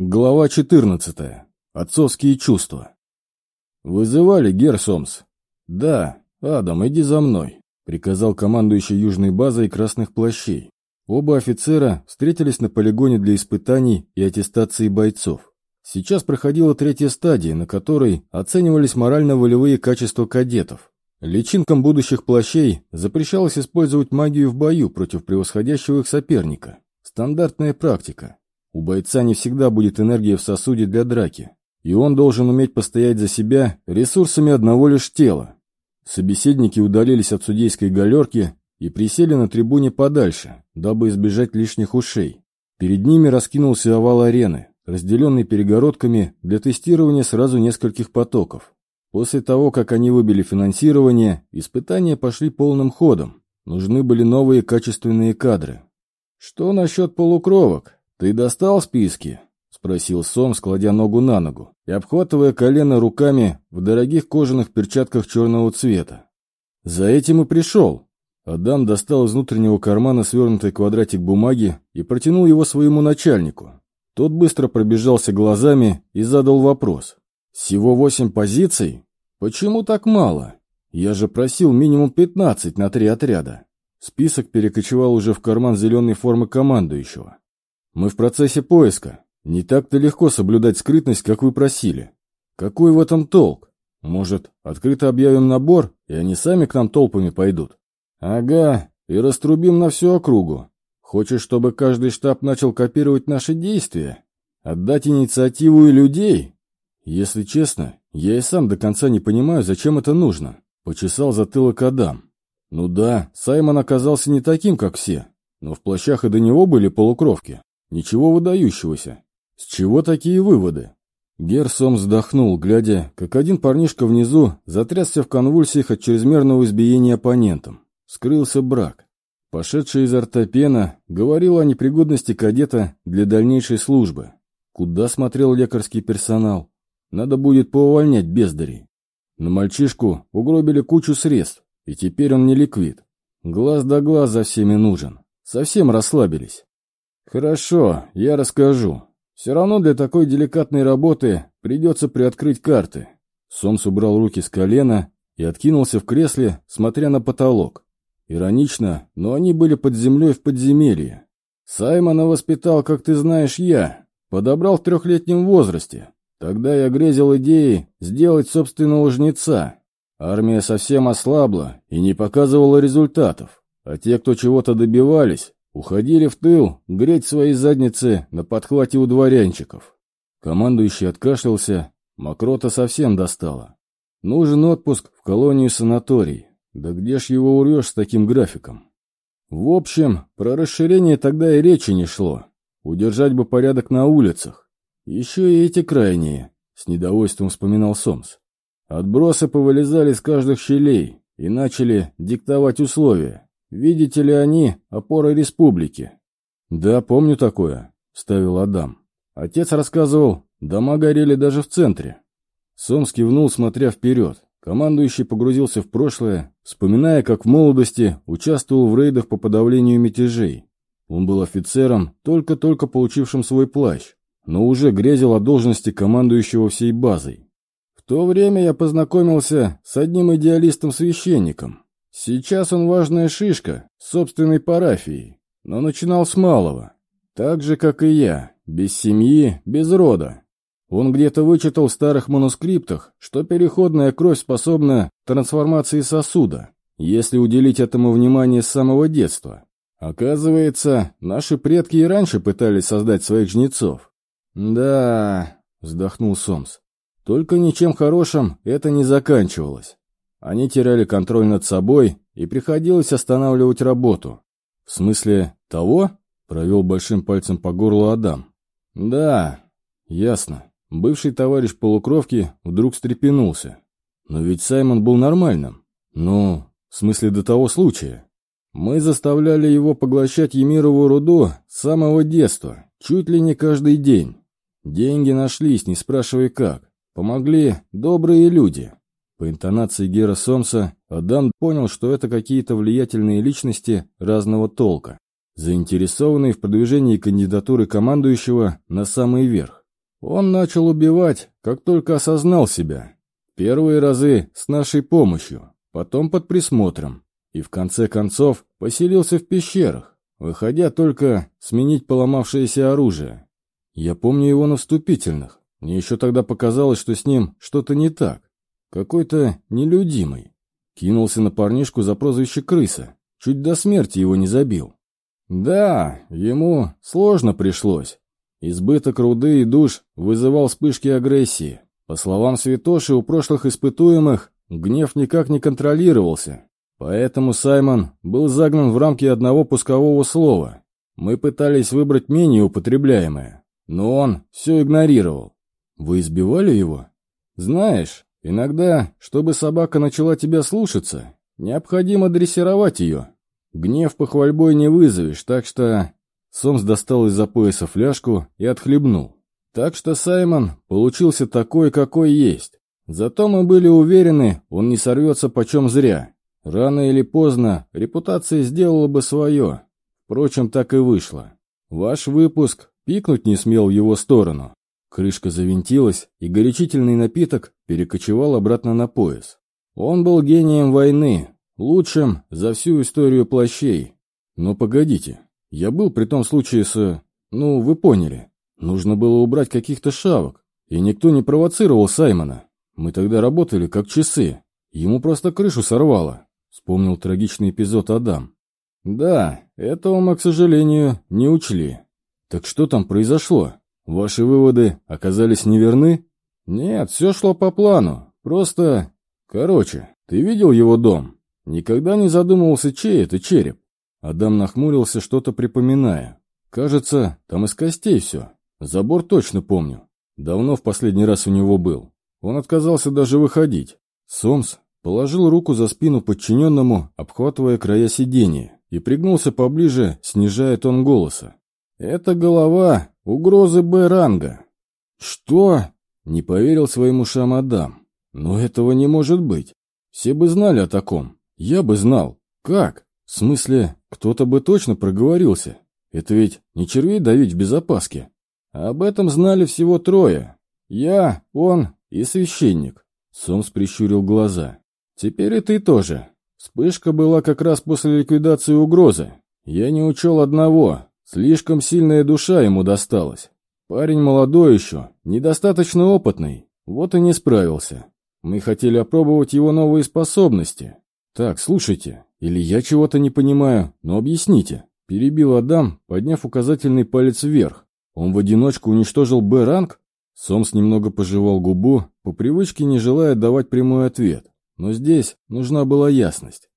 Глава 14. Отцовские чувства. «Вызывали, Гер Сомс?» «Да. Адам, иди за мной», — приказал командующий южной базой красных плащей. Оба офицера встретились на полигоне для испытаний и аттестации бойцов. Сейчас проходила третья стадия, на которой оценивались морально-волевые качества кадетов. Личинкам будущих плащей запрещалось использовать магию в бою против превосходящего их соперника. Стандартная практика. У бойца не всегда будет энергия в сосуде для драки, и он должен уметь постоять за себя ресурсами одного лишь тела. Собеседники удалились от судейской галерки и присели на трибуне подальше, дабы избежать лишних ушей. Перед ними раскинулся овал арены, разделенный перегородками для тестирования сразу нескольких потоков. После того, как они выбили финансирование, испытания пошли полным ходом. Нужны были новые качественные кадры. «Что насчет полукровок?» «Ты достал списки?» — спросил Сом, складя ногу на ногу и обхватывая колено руками в дорогих кожаных перчатках черного цвета. «За этим и пришел». Адам достал из внутреннего кармана свернутый квадратик бумаги и протянул его своему начальнику. Тот быстро пробежался глазами и задал вопрос. «Всего восемь позиций? Почему так мало? Я же просил минимум пятнадцать на три отряда». Список перекочевал уже в карман зеленой формы командующего. Мы в процессе поиска. Не так-то легко соблюдать скрытность, как вы просили. Какой в этом толк? Может, открыто объявим набор, и они сами к нам толпами пойдут? Ага, и раструбим на всю округу. Хочешь, чтобы каждый штаб начал копировать наши действия? Отдать инициативу и людей? Если честно, я и сам до конца не понимаю, зачем это нужно. Почесал затылок Адам. Ну да, Саймон оказался не таким, как все, но в плащах и до него были полукровки. Ничего выдающегося. С чего такие выводы? Герсом вздохнул, глядя, как один парнишка внизу затрясся в конвульсиях от чрезмерного избиения оппонентом. Скрылся брак. Пошедшая изо рта пена говорила о непригодности кадета для дальнейшей службы. Куда смотрел лекарский персонал? Надо будет поувольнять бездарей. На мальчишку угробили кучу средств, и теперь он не ликвид. Глаз да глаз за всеми нужен. Совсем расслабились. «Хорошо, я расскажу. Все равно для такой деликатной работы придется приоткрыть карты». Сомс убрал руки с колена и откинулся в кресле, смотря на потолок. Иронично, но они были под землей в подземелье. Саймона воспитал, как ты знаешь, я. Подобрал в трехлетнем возрасте. Тогда я грезил идеей сделать собственного жнеца. Армия совсем ослабла и не показывала результатов. А те, кто чего-то добивались, Уходили в тыл, греть свои задницы на подхвате у дворянчиков. Командующий откашлялся, мокрота совсем достала. Нужен отпуск в колонию-санаторий. Да где ж его урешь с таким графиком? В общем, про расширение тогда и речи не шло. Удержать бы порядок на улицах. Еще и эти крайние, с недовольством вспоминал Сомс. Отбросы повылезали с каждых щелей и начали диктовать условия. Видите ли они опора республики? Да, помню такое, ставил Адам. Отец рассказывал, дома горели даже в центре. Сомс кивнул, смотря вперед. Командующий погрузился в прошлое, вспоминая, как в молодости участвовал в рейдах по подавлению мятежей. Он был офицером, только-только получившим свой плащ, но уже грезил о должности командующего всей базой. В то время я познакомился с одним идеалистом-священником, Сейчас он важная шишка, собственной парафией, но начинал с малого. Так же, как и я, без семьи, без рода. Он где-то вычитал в старых манускриптах, что переходная кровь способна трансформации сосуда, если уделить этому внимание с самого детства. Оказывается, наши предки и раньше пытались создать своих жнецов. «Да», — вздохнул Сомс, — «только ничем хорошим это не заканчивалось. Они теряли контроль над собой, и приходилось останавливать работу. «В смысле того?» — провел большим пальцем по горлу Адам. «Да, ясно. Бывший товарищ полукровки вдруг встрепенулся. Но ведь Саймон был нормальным. Ну, в смысле до того случая. Мы заставляли его поглощать Емирову руду с самого детства, чуть ли не каждый день. Деньги нашлись, не спрашивая как. Помогли добрые люди. По интонации Гера Сомса Адам понял, что это какие-то влиятельные личности разного толка, заинтересованные в продвижении кандидатуры командующего на самый верх. Он начал убивать, как только осознал себя. Первые разы с нашей помощью, потом под присмотром. И в конце концов поселился в пещерах, выходя только сменить поломавшееся оружие. Я помню его на вступительных. Мне еще тогда показалось, что с ним что-то не так. Какой-то нелюдимый. Кинулся на парнишку за прозвище «крыса». Чуть до смерти его не забил. Да, ему сложно пришлось. Избыток руды и душ вызывал вспышки агрессии. По словам Святоши, у прошлых испытуемых гнев никак не контролировался. Поэтому Саймон был загнан в рамки одного пускового слова. Мы пытались выбрать менее употребляемое, но он все игнорировал. Вы избивали его? Знаешь, иногда, чтобы собака начала тебя слушаться, необходимо дрессировать ее. Гнев похвальбой не вызовешь, так что Сомс достал из-за пояса фляжку и отхлебнул. Так что Саймон получился такой, какой есть. Зато мы были уверены, он не сорвется почем зря. Рано или поздно репутация сделала бы свое. Впрочем, так и вышло. Ваш выпуск пикнуть не смел в его сторону. Крышка завинтилась, и горячительный напиток перекочевал обратно на пояс. Он был гением войны, лучшим за всю историю плащей. Но погодите, я был при том случае с... Ну, вы поняли. Нужно было убрать каких-то шавок. И никто не провоцировал Саймона. Мы тогда работали как часы. Ему просто крышу сорвало. Вспомнил трагичный эпизод Адам. Да, этого мы, к сожалению, не учли. Так что там произошло? Ваши выводы оказались неверны? Нет, все шло по плану. Просто... Короче, ты видел его дом? Никогда не задумывался, чей это череп. Адам нахмурился, что-то припоминая. «Кажется, там из костей все. Забор точно помню. Давно в последний раз у него был. Он отказался даже выходить. Сомс положил руку за спину подчиненному, обхватывая края сиденья, и пригнулся поближе, снижая тон голоса. «Это голова угрозы Б-ранга». «Что?» — не поверил своим ушам Адам. «Но этого не может быть. Все бы знали о таком. Я бы знал. Как?» В смысле, кто-то бы точно проговорился. Это ведь не червей давить в безопаске. Об этом знали всего трое. Я, он и священник. Сомс прищурил глаза. Теперь и ты тоже. Вспышка была как раз после ликвидации угрозы. Я не учел одного. Слишком сильная душа ему досталась. Парень молодой еще, недостаточно опытный. Вот и не справился. Мы хотели опробовать его новые способности. Так, слушайте, или я чего-то не понимаю, но объясните. Перебил Адам, подняв указательный палец вверх. Он в одиночку уничтожил Б-ранг? Сомс немного пожевал губу, по привычке не желая давать прямой ответ. Но здесь нужна была ясность.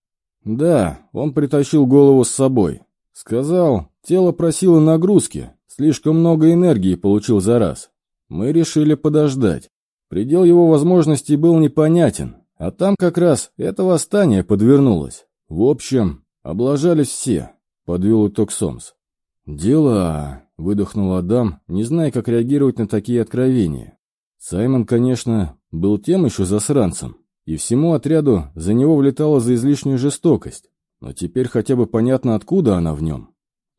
Да, он притащил голову с собой. Сказал, тело просило нагрузки, слишком много энергии получил за раз. Мы решили подождать. Предел его возможностей был непонятен, а там как раз это восстание подвернулось. В общем, облажались все, подвел итог Сомс. «Дела», — выдохнул Адам, не зная, как реагировать на такие откровения. Саймон, конечно, был тем еще засранцем, и всему отряду за него влетало за излишнюю жестокость, но теперь хотя бы понятно, откуда она в нем.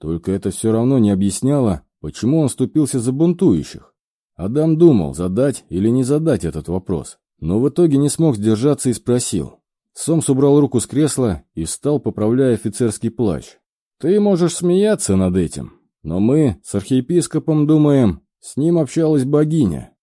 Только это все равно не объясняло, почему он ступился за бунтующих. Адам думал, задать или не задать этот вопрос, но в итоге не смог сдержаться и спросил. Сомс убрал руку с кресла и встал, поправляя офицерский плащ. «Ты можешь смеяться над этим, но мы с архиепископом думаем, с ним общалась богиня.